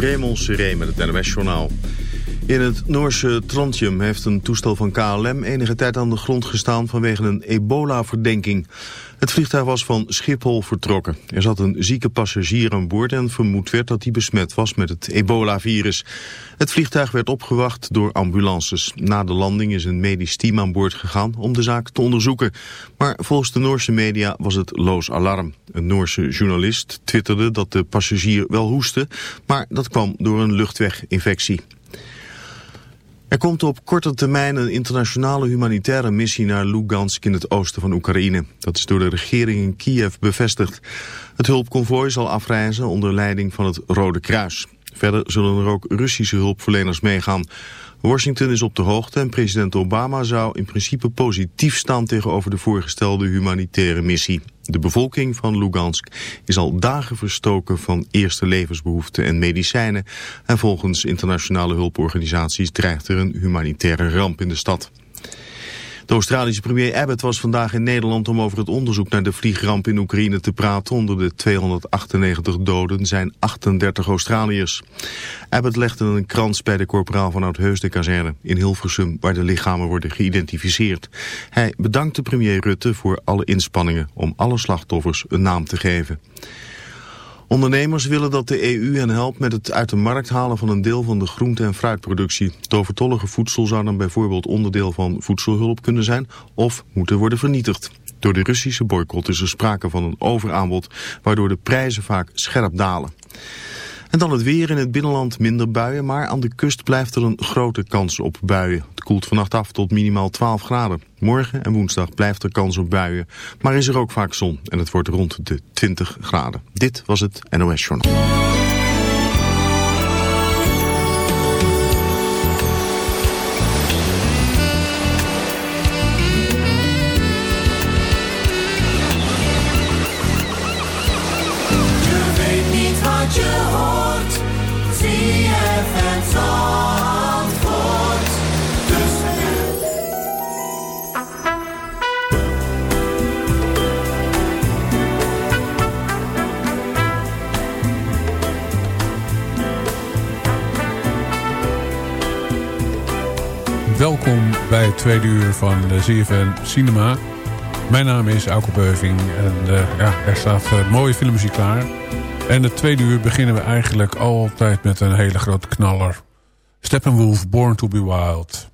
Raymond Seré met het NOS-journaal. In het Noorse Trondheim heeft een toestel van KLM enige tijd aan de grond gestaan vanwege een ebola-verdenking. Het vliegtuig was van Schiphol vertrokken. Er zat een zieke passagier aan boord en vermoed werd dat hij besmet was met het ebola-virus. Het vliegtuig werd opgewacht door ambulances. Na de landing is een medisch team aan boord gegaan om de zaak te onderzoeken. Maar volgens de Noorse media was het loos alarm. Een Noorse journalist twitterde dat de passagier wel hoestte, maar dat kwam door een luchtweginfectie. Er komt op korte termijn een internationale humanitaire missie naar Lugansk in het oosten van Oekraïne. Dat is door de regering in Kiev bevestigd. Het hulpconvooi zal afreizen onder leiding van het Rode Kruis. Verder zullen er ook Russische hulpverleners meegaan. Washington is op de hoogte en president Obama zou in principe positief staan tegenover de voorgestelde humanitaire missie. De bevolking van Lugansk is al dagen verstoken van eerste levensbehoeften en medicijnen en volgens internationale hulporganisaties dreigt er een humanitaire ramp in de stad. De Australische premier Abbott was vandaag in Nederland om over het onderzoek naar de vliegramp in Oekraïne te praten. Onder de 298 doden zijn 38 Australiërs. Abbott legde een krans bij de corporaal van Oudheusden kazerne in Hilversum, waar de lichamen worden geïdentificeerd. Hij bedankte premier Rutte voor alle inspanningen om alle slachtoffers een naam te geven. Ondernemers willen dat de EU hen helpt met het uit de markt halen van een deel van de groente- en fruitproductie. Het overtollige voedsel zou dan bijvoorbeeld onderdeel van voedselhulp kunnen zijn of moeten worden vernietigd. Door de Russische boycott is er sprake van een overaanbod, waardoor de prijzen vaak scherp dalen. En dan het weer in het binnenland minder buien, maar aan de kust blijft er een grote kans op buien. Het koelt vannacht af tot minimaal 12 graden. Morgen en woensdag blijft er kans op buien, maar is er ook vaak zon en het wordt rond de 20 graden. Dit was het NOS Journal. Welkom bij het tweede uur van ZFN Cinema. Mijn naam is Auke Beuving en uh, ja, er staat uh, mooie filmmuziek klaar. En het tweede uur beginnen we eigenlijk altijd met een hele grote knaller. Steppenwolf, Born to be Wild.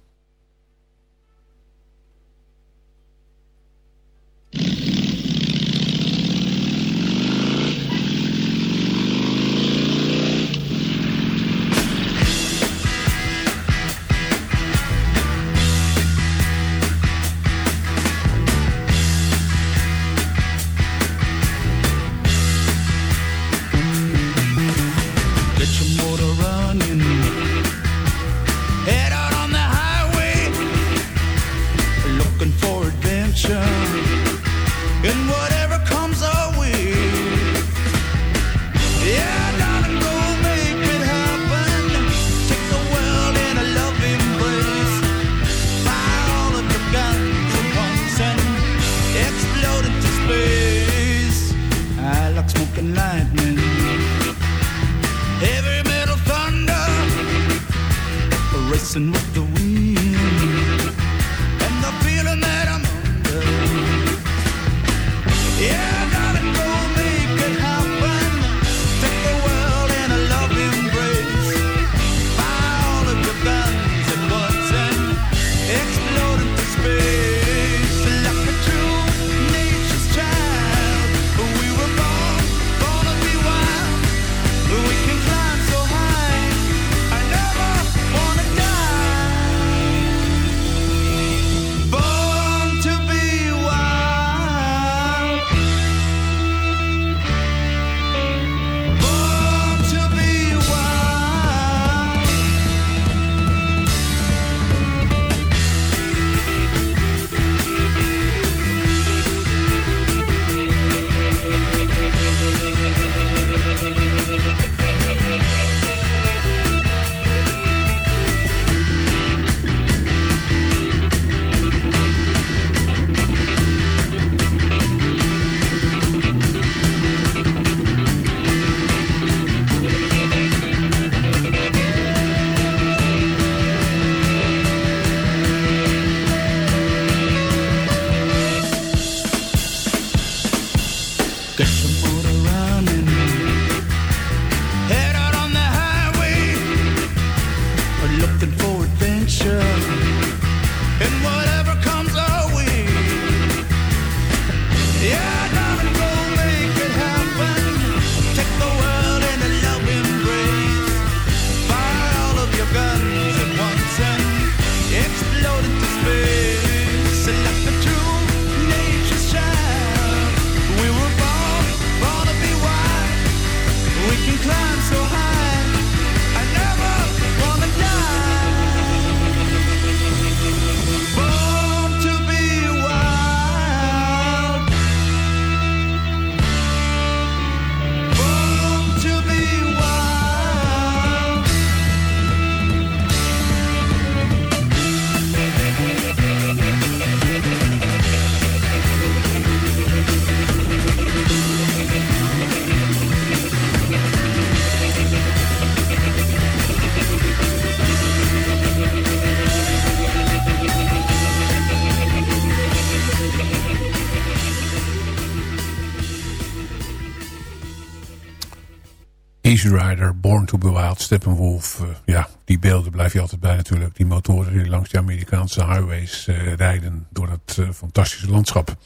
Listen, what Easy Rider, Born to be Wild, Steppenwolf. Uh, ja, die beelden blijf je altijd bij natuurlijk. Die motoren die langs de Amerikaanse highways uh, rijden door dat uh, fantastische landschap.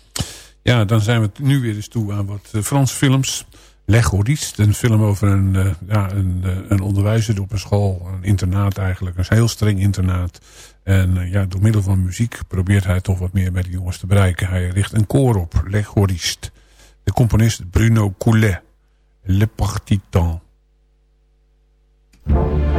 Ja, dan zijn we nu weer eens toe aan wat Franse films. Legorist, een film over een, ja, een, een onderwijzer op een school. Een internaat eigenlijk, een heel streng internaat. En ja, door middel van muziek probeert hij toch wat meer met de jongens te bereiken. Hij richt een koor op, Legorist. De componist Bruno Coulet. Le Partitan. Bye.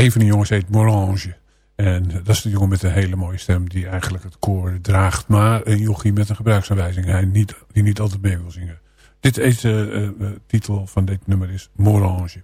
Een van de jongens heet Morange. En dat is de jongen met een hele mooie stem die eigenlijk het koor draagt. Maar een jochie met een gebruiksaanwijzing hij niet, die niet altijd mee wil zingen. Dit is, uh, uh, titel van dit nummer is Morange.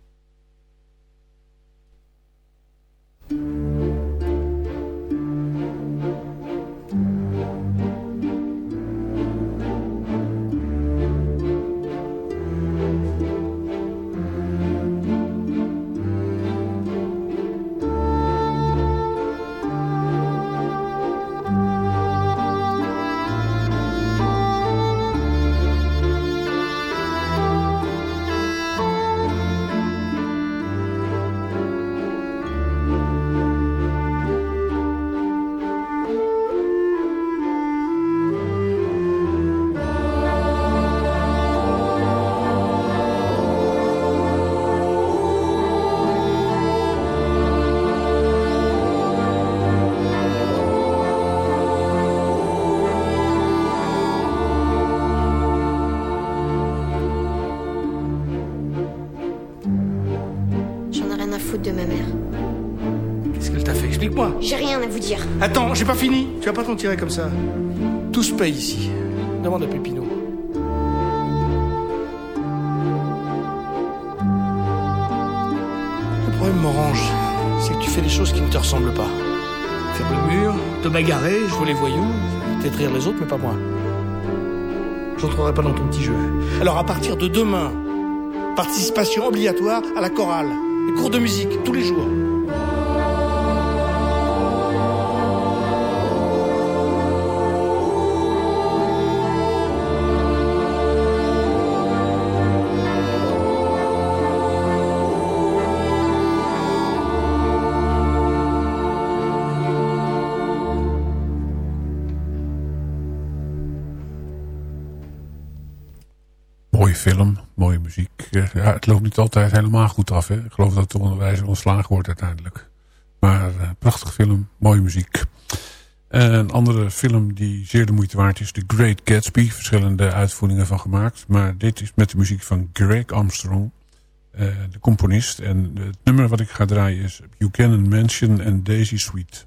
Tu vas pas t'en tirer comme ça. Tout se paye ici. Demande à Pépino. Le problème, Morange, c'est que tu fais des choses qui ne te ressemblent pas. Faire le mur, te bagarrer, jouer les voyous, rire les autres, mais pas moi. J'entrerai pas dans ton petit jeu. Alors à partir de demain, participation obligatoire à la chorale. Les cours de musique, tous les jours. Het loopt niet altijd helemaal goed af. Hè? Ik geloof dat de onderwijzer ontslagen wordt uiteindelijk. Maar uh, prachtig film, mooie muziek. een andere film die zeer de moeite waard is. The Great Gatsby. Verschillende uitvoeringen van gemaakt. Maar dit is met de muziek van Greg Armstrong. Uh, de componist. En het nummer wat ik ga draaien is Buchanan Mansion en Daisy Suite.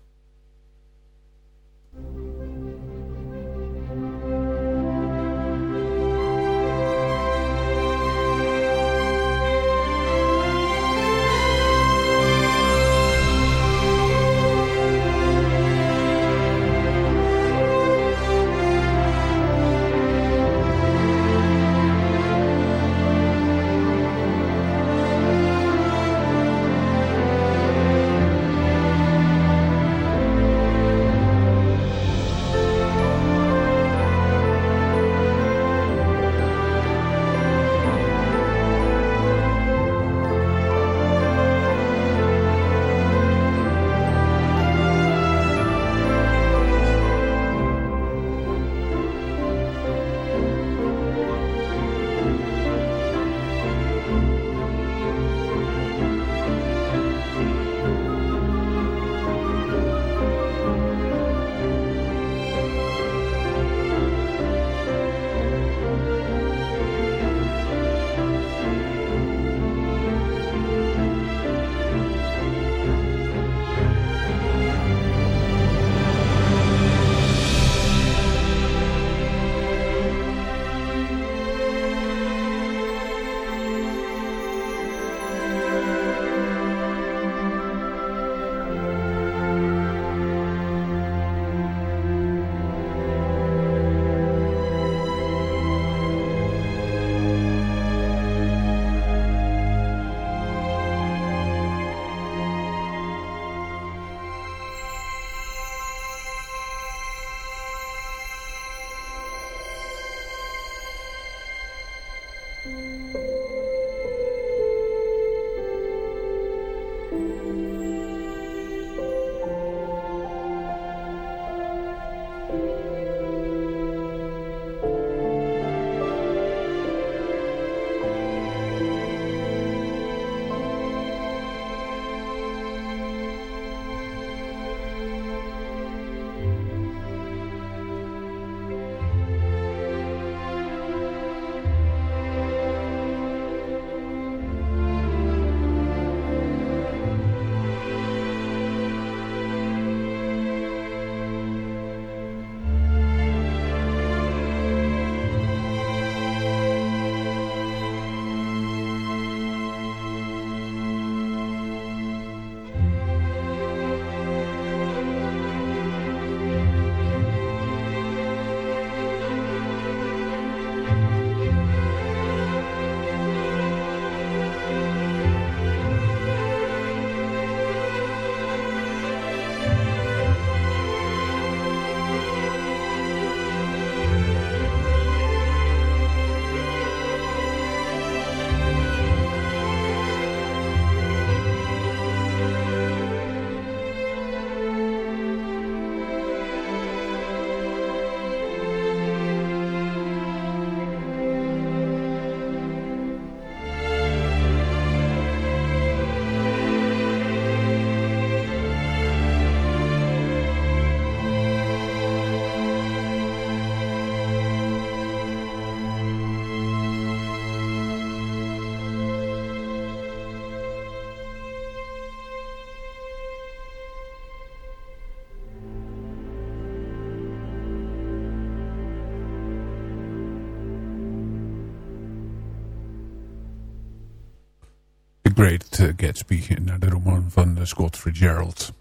Great Gatsby, naar de roman van uh, Scott Fitzgerald.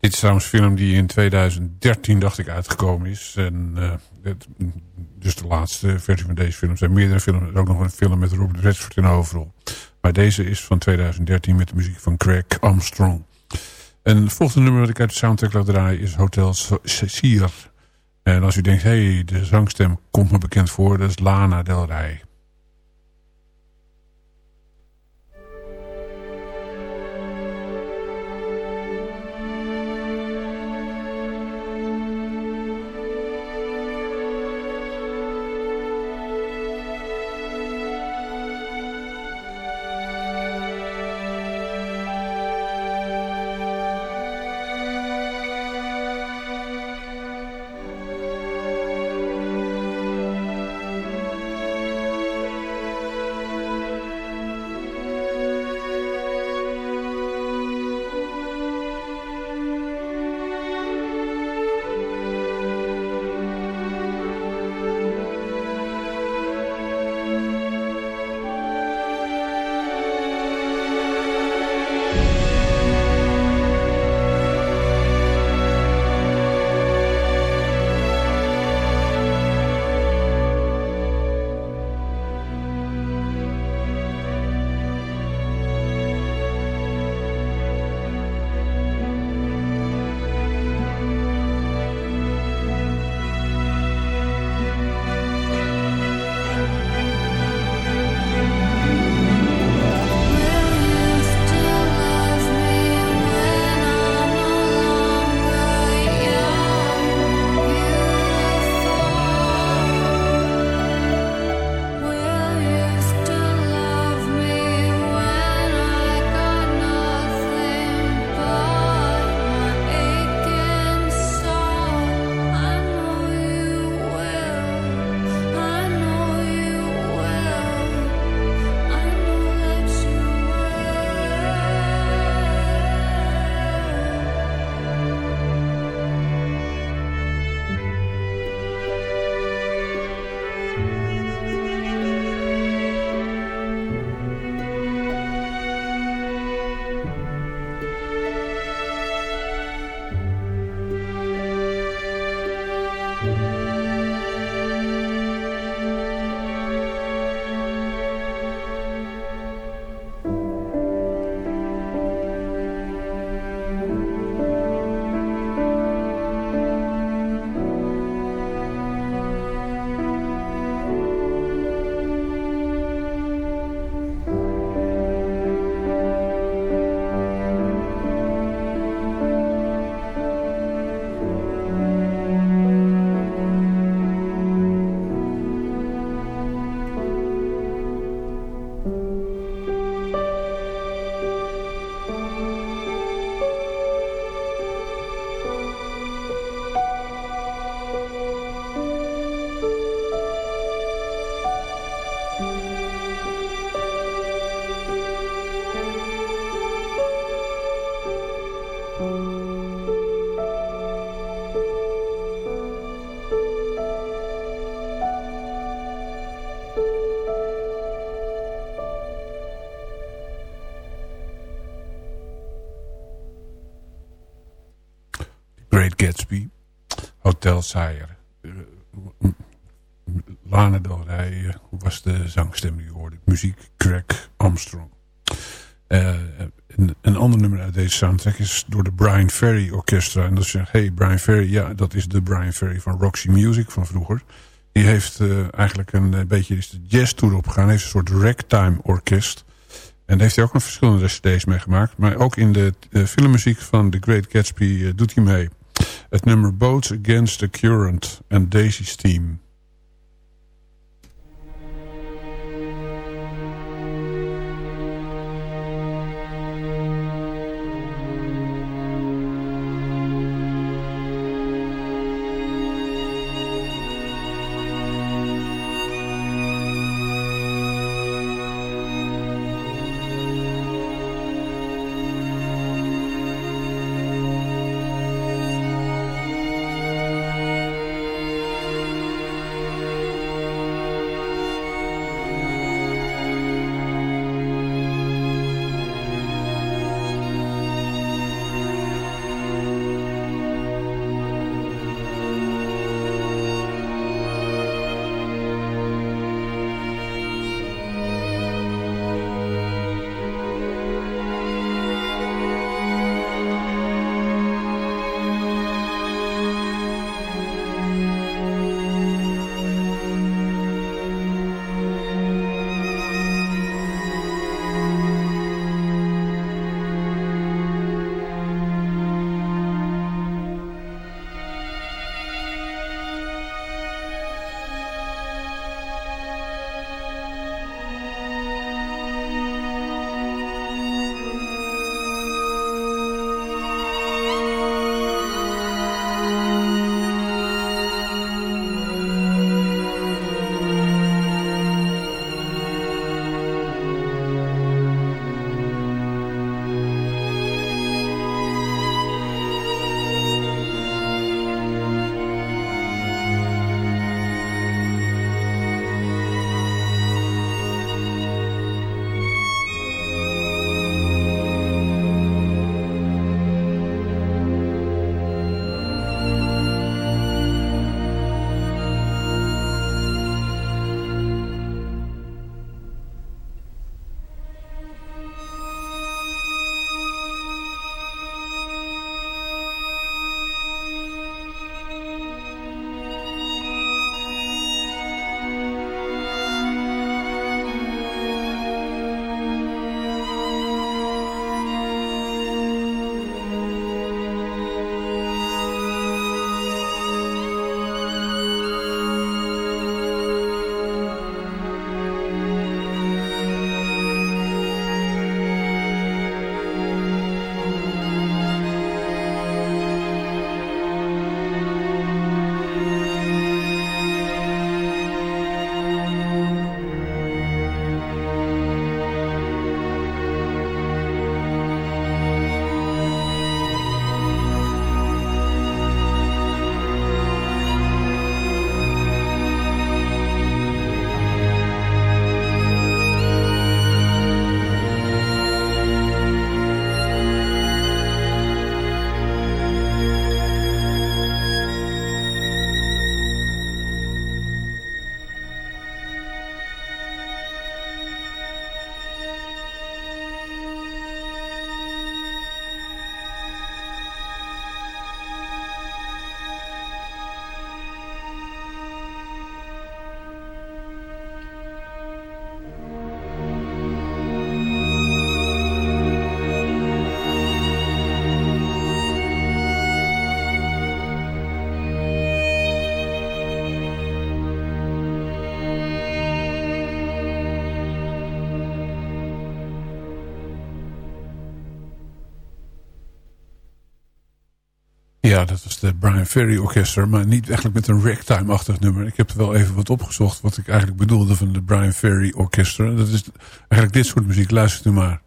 Dit is trouwens een film die in 2013, dacht ik, uitgekomen is. En, het, dus de laatste versie van deze film. Zijn meerdere films. Er ook nog een film met Robert Redford in overal. Maar deze is van 2013 met de muziek van Craig Armstrong. En het volgende nummer dat ik uit de soundtrack laat draaien is Hotel Cecile. En als u denkt, hé, hey, de zangstem komt me bekend voor. Dat is Lana Del Rey. Gatsby. Hotel Sire. Lana Del Rey was de zangstem die hoorde. Muziek Greg Armstrong. Een, een, ander nummer uit deze soundtrack is door de Brian Ferry Orchestra. En dat zegt, hey Brian Ferry, ja dat is de Brian Ferry van Roxy Music van vroeger. Die heeft uh, eigenlijk een, een beetje is de jazz tour opgegaan. Heeft een soort ragtime orkest. En daar heeft hij ook nog verschillende cd's mee gemaakt. Maar ook in de uh, filmmuziek van The Great Gatsby doet hij mee. Het nummer Boats Against the Current en Daisy's Team. Ja, dat was de Brian Ferry Orchestra. Maar niet eigenlijk met een ragtime-achtig nummer. Ik heb er wel even wat opgezocht wat ik eigenlijk bedoelde van de Brian Ferry Orchestra. Dat is eigenlijk dit soort muziek. Luistert u maar.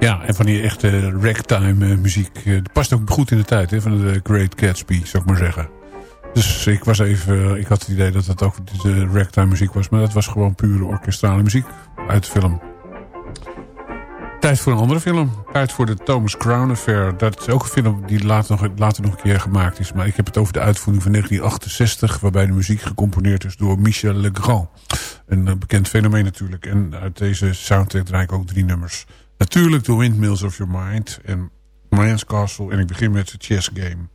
Ja, en van die echte ragtime eh, muziek. eh, die past ook goed in de tijd hè, van de Great Gatsby, zou ik maar zeggen. Dus ik was even, ik had het idee dat dat ook de ragtime muziek was. Maar dat was gewoon pure orkestrale muziek uit de film. Tijd voor een andere film. Tijd voor de Thomas Crown Affair. Dat is ook een film die later nog, later nog een keer gemaakt is. Maar ik heb het over de uitvoering van 1968... waarbij de muziek gecomponeerd is door Michel Legrand. Een eh, bekend fenomeen natuurlijk. En uit deze soundtrack draai ik ook drie nummers. Natuurlijk The Windmills of Your Mind en Mayans Castle. En ik begin met de Chess Game.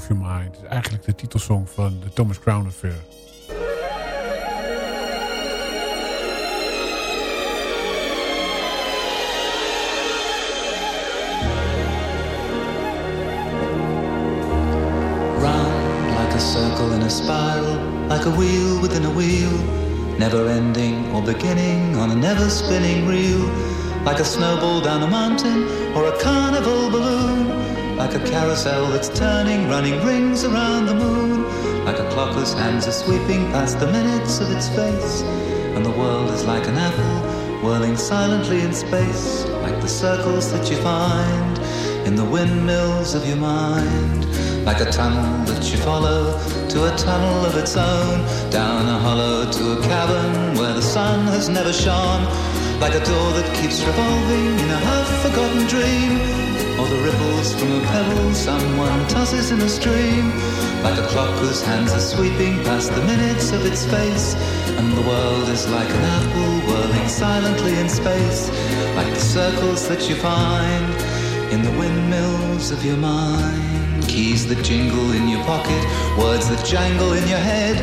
Of Your Mind. is eigenlijk de titelsong van de Thomas Crown Affair. Like a circle in a spiral, like a wheel within a wheel, never ending or beginning on a never spinning reel, like a snowball down a mountain or a carnival balloon, like a carousel that's turning, running rings around the moon, like a clock whose hands are sweeping past the minutes of its face, and the world is like an apple whirling silently in space, like the circles that you find in the windmills of your mind. Like a tunnel that you follow to a tunnel of its own, down a hollow to a cavern where the sun has never shone. Like a door that keeps revolving in a half-forgotten dream, or the ripples from a pebble someone tosses in a stream. Like a clock whose hands are sweeping past the minutes of its face, and the world is like an apple whirling silently in space, like the circles that you find in the windmills of your mind. Keys that jingle in your pocket, words that jangle in your head.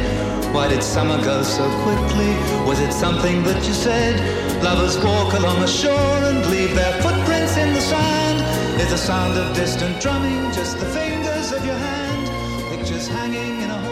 Why did summer go so quickly? Was it something that you said? Lovers walk along the shore and leave their footprints in the sand. Is the sound of distant drumming just the fingers of your hand? Pictures hanging in a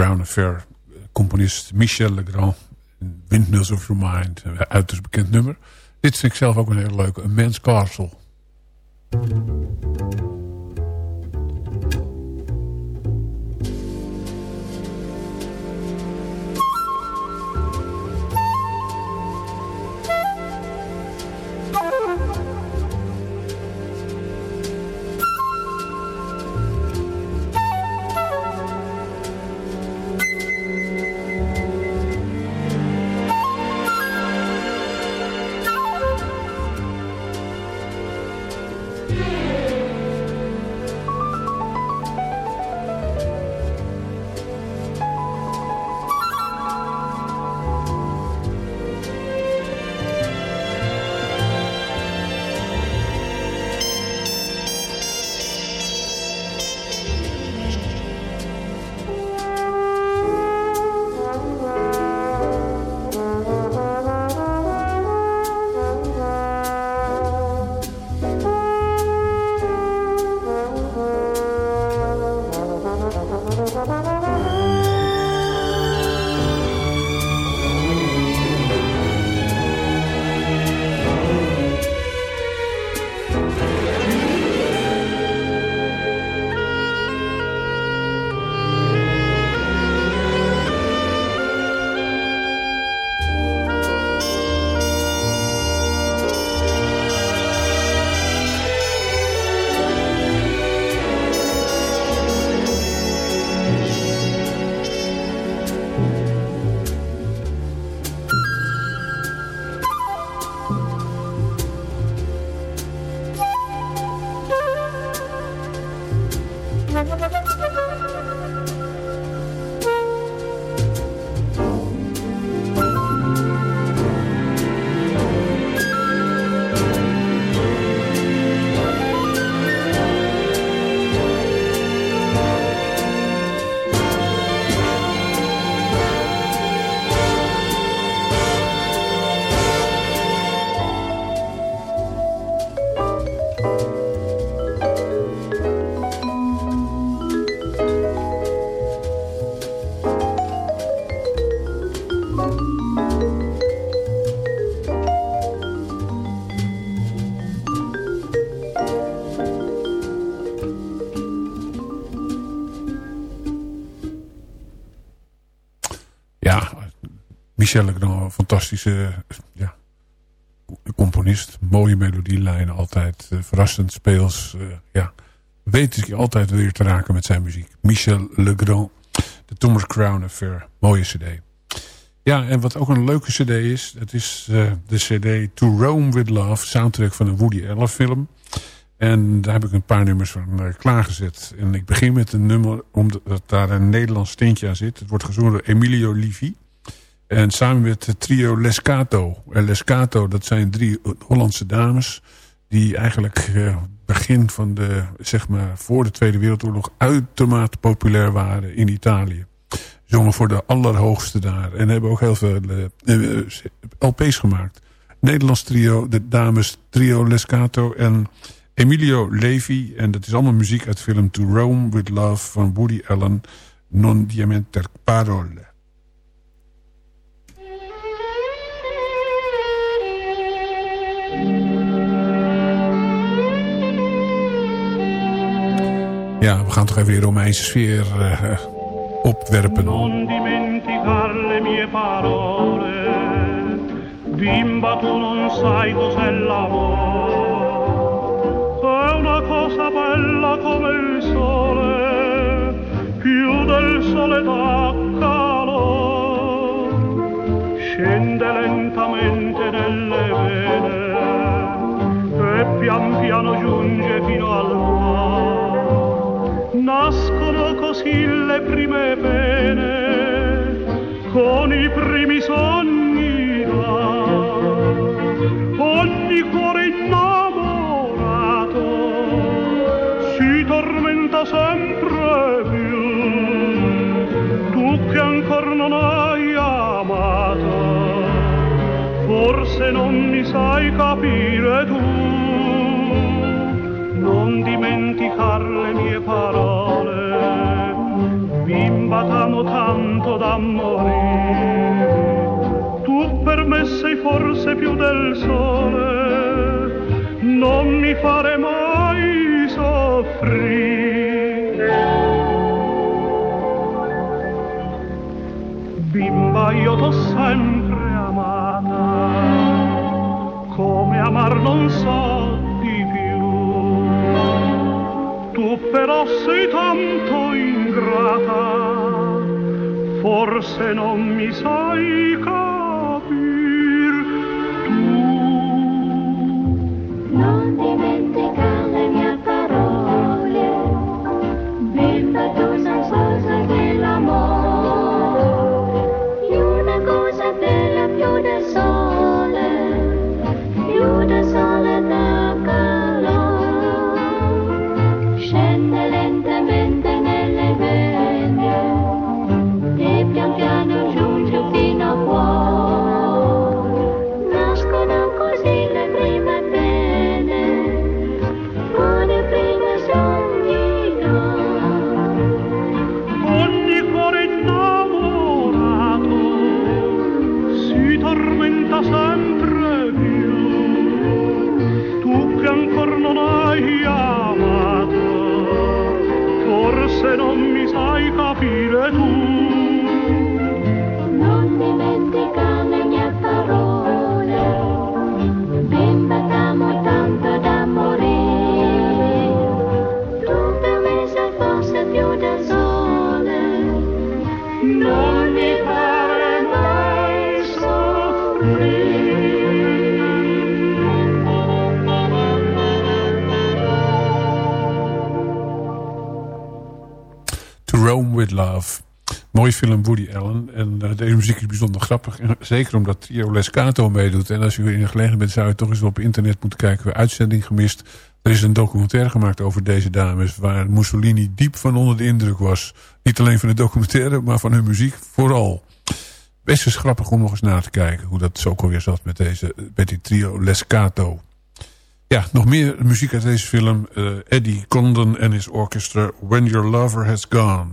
Crown Affair. Componist Michel Legrand. Windmills of Your Mind. Uiterst bekend nummer. Dit vind ik zelf ook een heel leuk. Een Man's Castle. Michel Legrand, fantastische ja, componist. Mooie melodielijnen, altijd uh, verrassend speels. Uh, ja, weet ik altijd weer te raken met zijn muziek. Michel Legrand, de Thomas Crown Affair. Mooie cd. Ja, en wat ook een leuke cd is... dat is uh, de cd To Rome With Love... soundtrack van een Woody Allen film. En daar heb ik een paar nummers van klaargezet. En ik begin met een nummer omdat daar een Nederlands tintje aan zit. Het wordt gezongen door Emilio Livi. En samen met het trio Lescato. Lescato, dat zijn drie Hollandse dames... die eigenlijk uh, begin van de, zeg maar, voor de Tweede Wereldoorlog... uitermate populair waren in Italië zongen voor de allerhoogste daar. En hebben ook heel veel uh, uh, LP's gemaakt. Nederlands trio, de dames trio Lescato en Emilio Levi. En dat is allemaal muziek uit film To Rome With Love van Woody Allen. Non diamenter parole. Ja, we gaan toch even die Romeinse sfeer uh, opwerpen. Non dimenticar le mie parole, bimba tu non sai cos'è l'amore. È una cosa bella come il sole, più del sole dà. Scende lentamente nelle vene e pian piano giunge fino al così le prime pene con i primi sogni là. Ogni cuore innamorato si tormenta sempre più. Tu che ancora non hai amato, forse non mi sai capire tu non dimenticar le mie parole, bimba t'amo tanto da morire. Tu per me sei forse più del sole, non mi fare mai soffrire. Bimba io t'ho sempre amata, come amar non so tu però sei tanto ingrata, forse non mi sai deze muziek is bijzonder grappig. En zeker omdat Trio Lescato meedoet. En als u in de gelegenheid bent zou u toch eens op internet moeten kijken. We uitzending gemist. Er is een documentaire gemaakt over deze dames. Waar Mussolini diep van onder de indruk was. Niet alleen van de documentaire, maar van hun muziek vooral. Best is grappig om nog eens na te kijken. Hoe dat zo alweer zat met, deze, met die trio Lescato. Ja, nog meer muziek uit deze film. Uh, Eddie Condon en his orchestra When Your Lover Has Gone.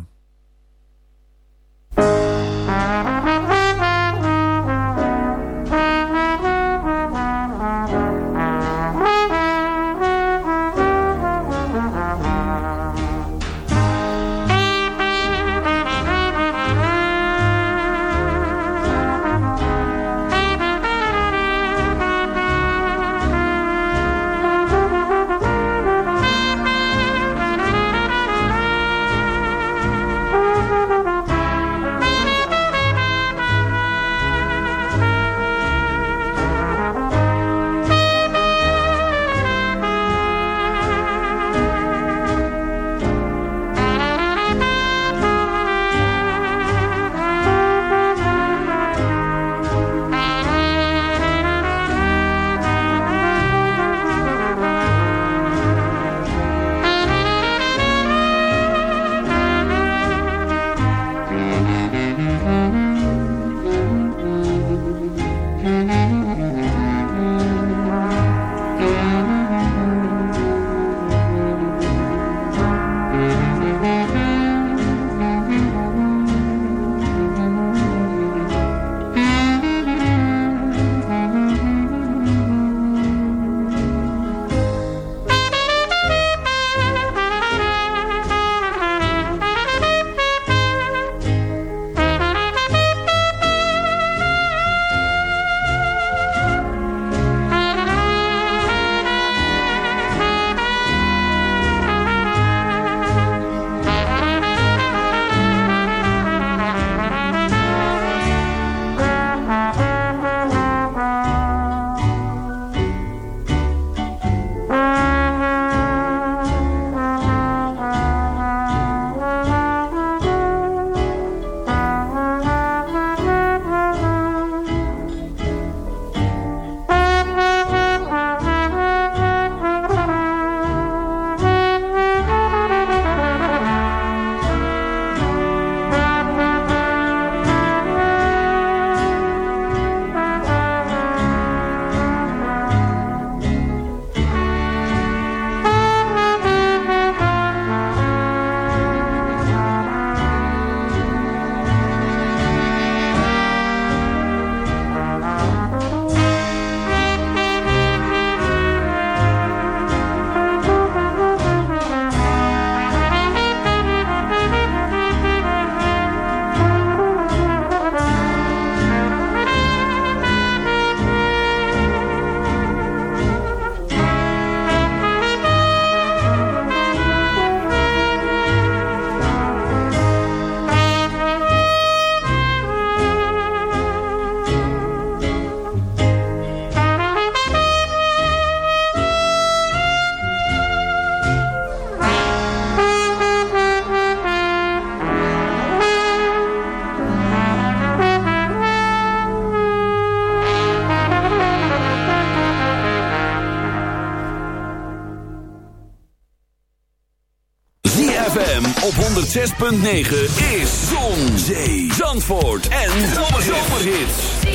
Is Zon, Zee, Zandvoort en Zomerhits.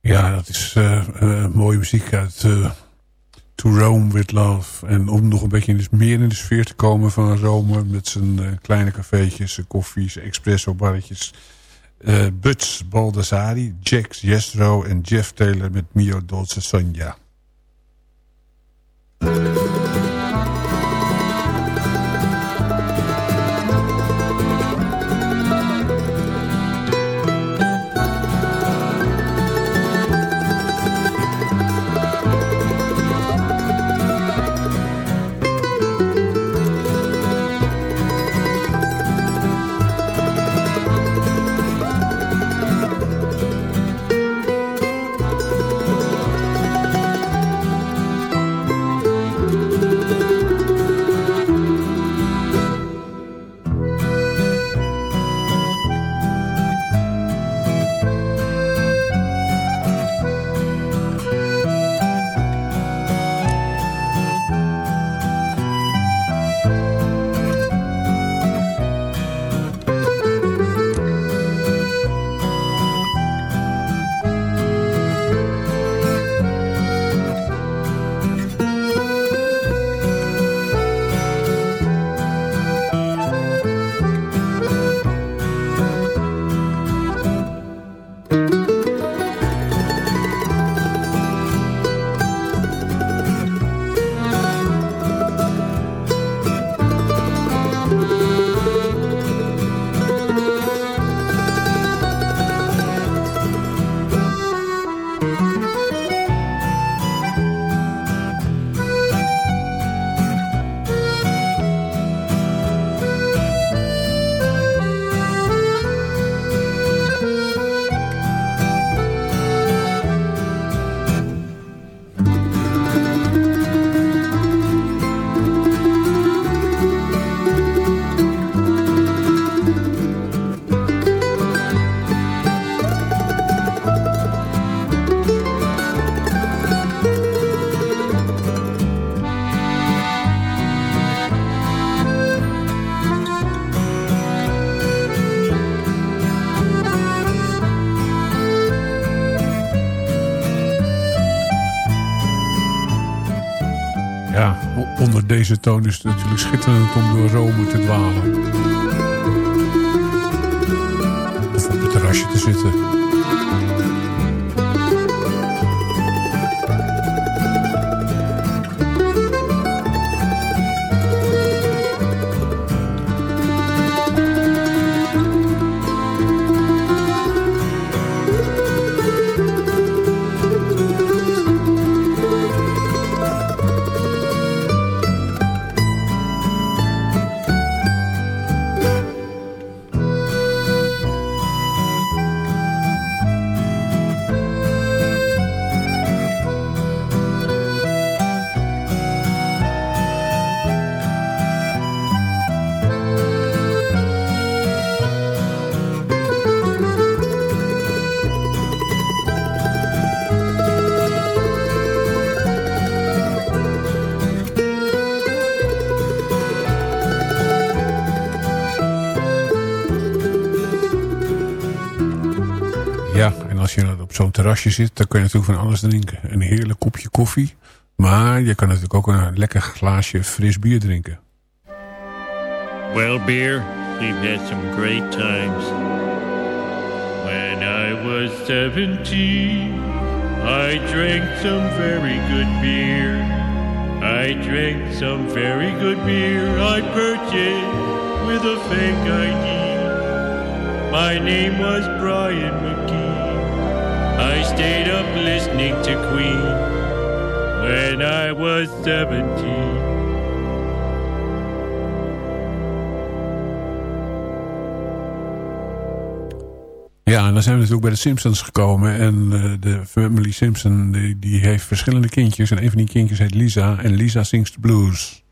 Ja, dat is uh, mooie muziek uit uh, To Rome With Love. En om nog een beetje in meer in de sfeer te komen van Rome... met zijn kleine cafeetjes, zijn koffie, zijn espresso-barretjes... Butch Baldassari, Jack Jestro en Jeff Taylor met Mio Dolce Sonja. Deze toon is het natuurlijk schitterend om door Rome te dwalen. Of op het terrasje te zitten. Terrasje zit, dan kun je natuurlijk van alles drinken. Een heerlijk kopje koffie. Maar je kan natuurlijk ook een lekker glaasje fris bier drinken. Well, beer, we've had some great times. When I was 17, I drank some very good beer. I drank some very good beer I purchased with a fake ID. My name was Brian McGee. I stayed up listening to Queen when I was 17. Ja, en dan zijn we natuurlijk bij de Simpsons gekomen. En uh, de family Simpson die, die, heeft verschillende kindjes. En een van die kindjes heet Lisa. En Lisa zingt de blues.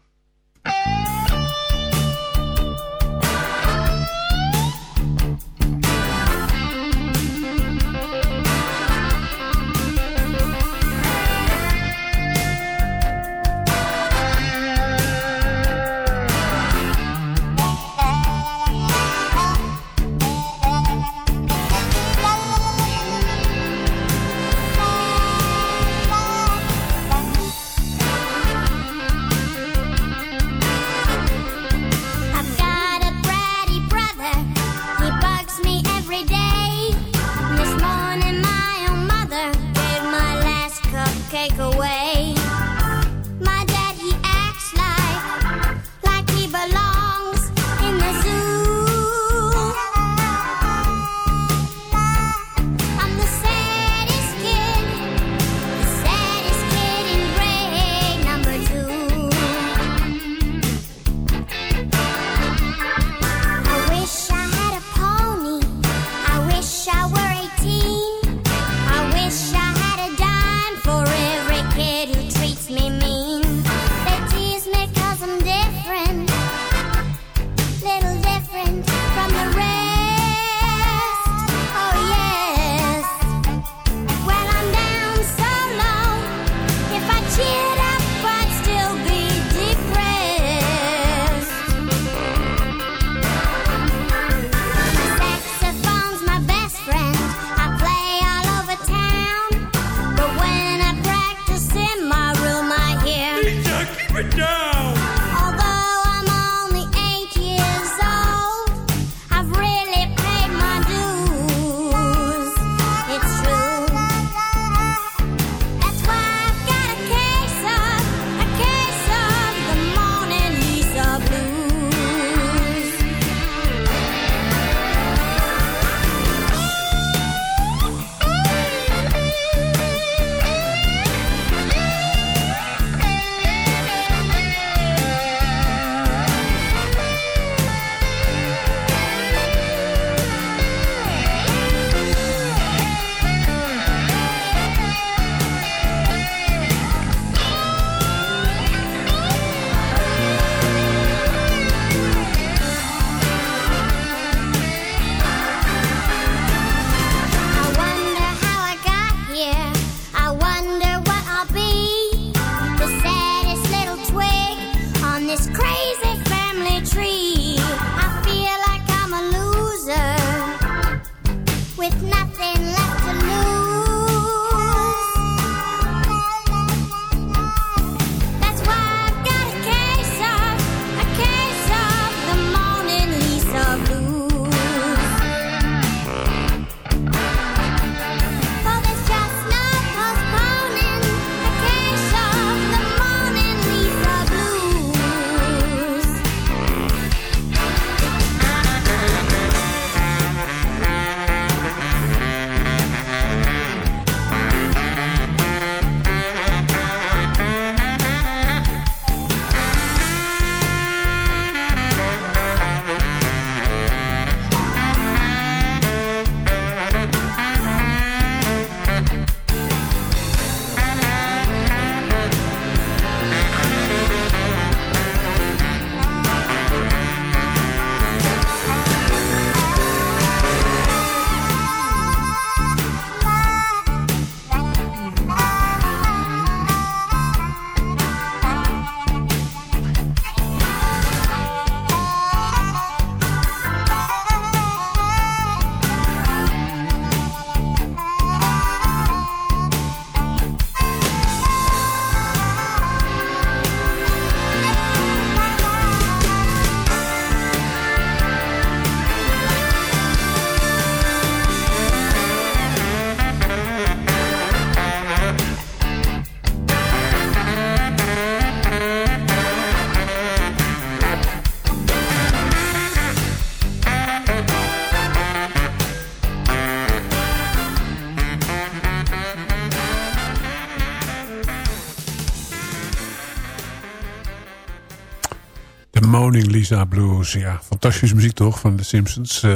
Lisa Blues. Ja, fantastische muziek toch van The Simpsons. Uh,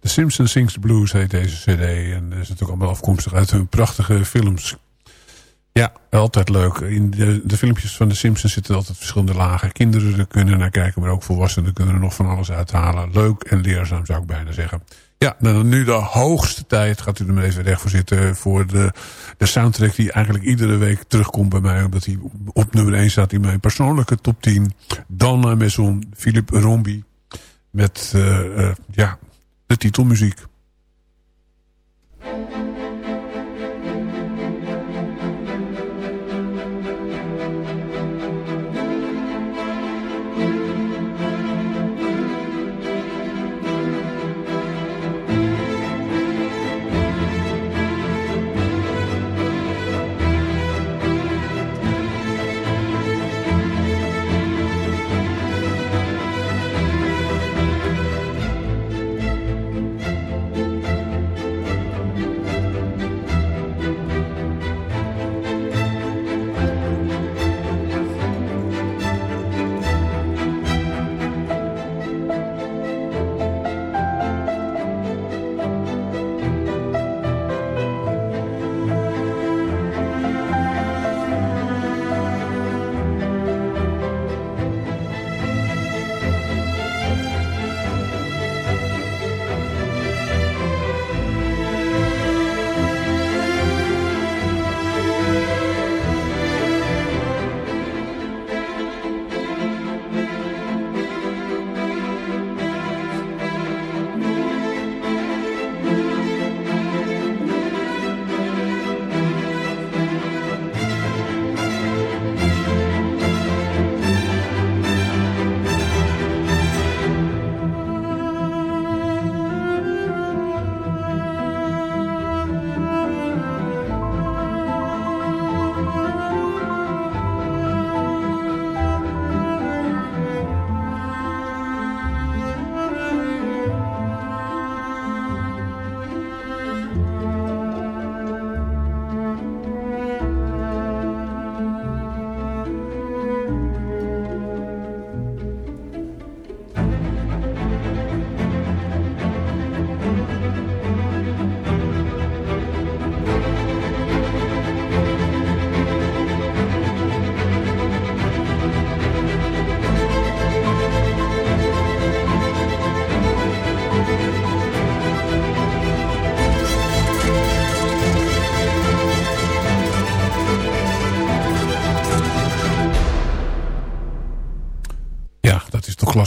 The Simpsons Sings the Blues heet deze cd. En dat is natuurlijk allemaal afkomstig uit hun prachtige films. Ja, altijd leuk. In de, de filmpjes van The Simpsons zitten altijd verschillende lagen. Kinderen kunnen naar kijken, maar ook volwassenen kunnen er nog van alles uithalen. Leuk en leerzaam zou ik bijna zeggen. Ja, dan nu de hoogste tijd. Gaat u er maar even recht voor zitten. Voor de, de soundtrack die eigenlijk iedere week terugkomt bij mij. Omdat hij op nummer 1 staat in mijn persoonlijke top 10. Dan naar Maison, Philippe Rombi. Met uh, ja, de titelmuziek.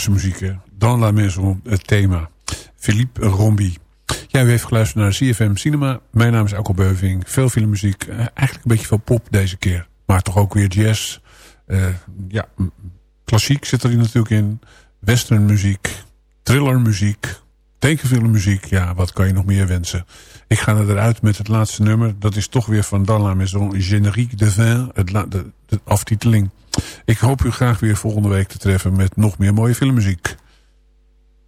Klassenmuziek. Dan la maison, het thema. Philippe Rombi. Ja, heeft geluisterd naar CFM Cinema. Mijn naam is Alko Beuving. Veel filmmuziek. Uh, eigenlijk een beetje veel pop deze keer. Maar toch ook weer jazz. Uh, ja, klassiek zit er natuurlijk in. Westernmuziek. Thrillermuziek. Tekenfilmmuziek. Ja, wat kan je nog meer wensen? Ik ga eruit met het laatste nummer. Dat is toch weer van Dan la maison Générique de Vin. De, de aftiteling. Ik hoop u graag weer volgende week te treffen met nog meer mooie filmmuziek.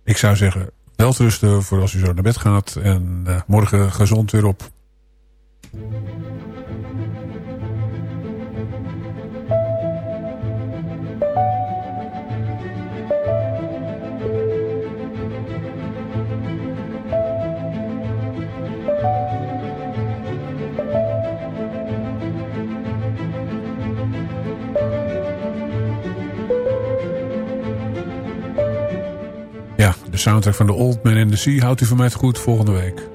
Ik zou zeggen, welterusten voor als u zo naar bed gaat. En uh, morgen gezond weer op. De soundtrack van The Old Man in the Sea houdt u voor mij goed volgende week.